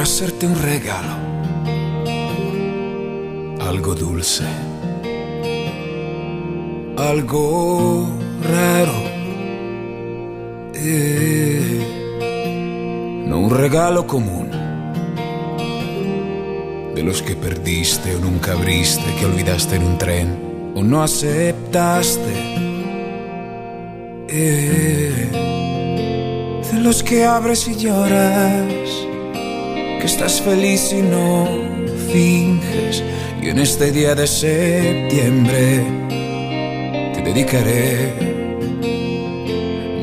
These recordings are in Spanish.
hacerte un regalo, algo dulce, algo raro. Eh, no un regalo común, de los que perdiste o nunca abriste, que olvidaste en un tren o no aceptaste. Eh, de los que abres y lloras, estás feliz y no finges. Y en este día de septiembre te dedicaré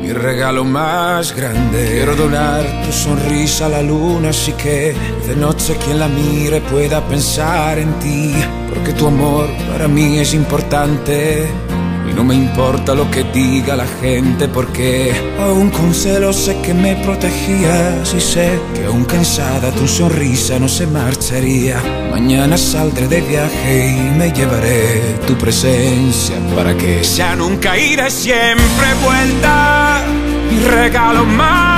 mi regalo más grande. Quiero donar tu sonrisa a la luna, así que de noche quien la mire pueda pensar en ti, porque tu amor para mí es importante. No me importa lo que diga la gente porque aún con celo sé que me protegías y sé que aún cansada tu sonrisa no se marcharía. Mañana saldré de viaje y me llevaré tu presencia para que sea nunca ida siempre vuelta. Mi regalo más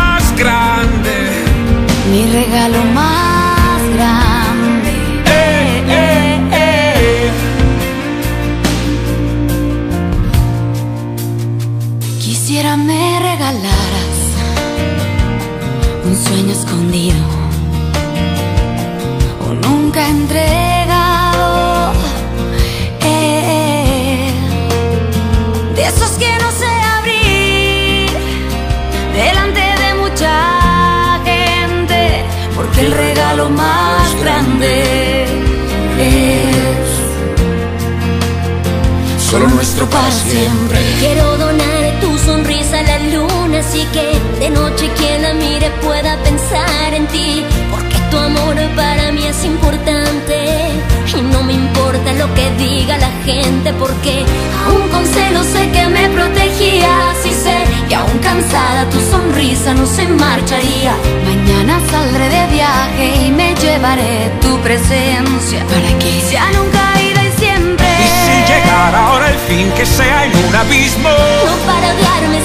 un sueño escondido o nunca entregado. Eh, de esos que no sé abrir delante de mucha gente, porque el regalo más grande es Solo nuestro para siempre. Quiero donar tu sonrisa a la luna, así que de noche mire pueda pensar en ti, porque tu amor para mí es importante y no me importa lo que diga la gente, porque aún con celo sé que me protegías y sé que aún cansada tu sonrisa no se marcharía. Mañana saldré de viaje y me llevaré tu presencia para que sea nunca ida y siempre. Y si llegara ahora el fin que sea en un abismo. No para odiarme,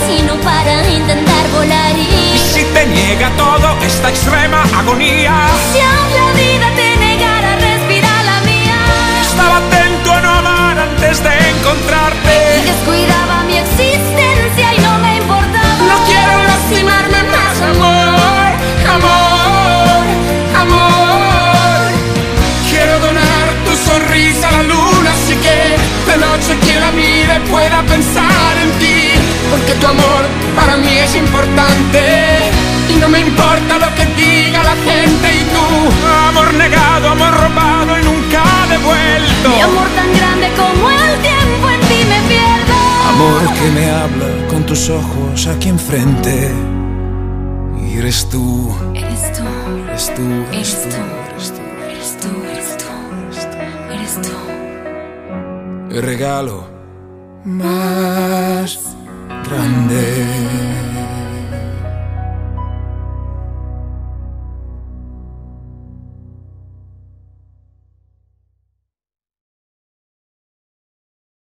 niega todo esta extrema agonía. si aún la vida te negara a respirar la mía. Estaba atento a no amar antes de encontrarte. Y descuidaba mi existencia y no me importaba. No quiero lastimarme más, amor, amor, amor. Quiero donar tu sonrisa a la luna, así que de noche quien la mire pueda pensar en ti. Porque tu amor para mí es importante no me importa lo que diga la gente y tú. Amor negado, amor robado y nunca devuelto. Mi amor tan grande como el tiempo en ti me pierdo. Amor que me habla con tus ojos aquí enfrente. Y eres tú, Eres tú, eres tú, eres Eres tú, tú. eres tú. eres tú, eres tú, eres tú. El regalo más grande.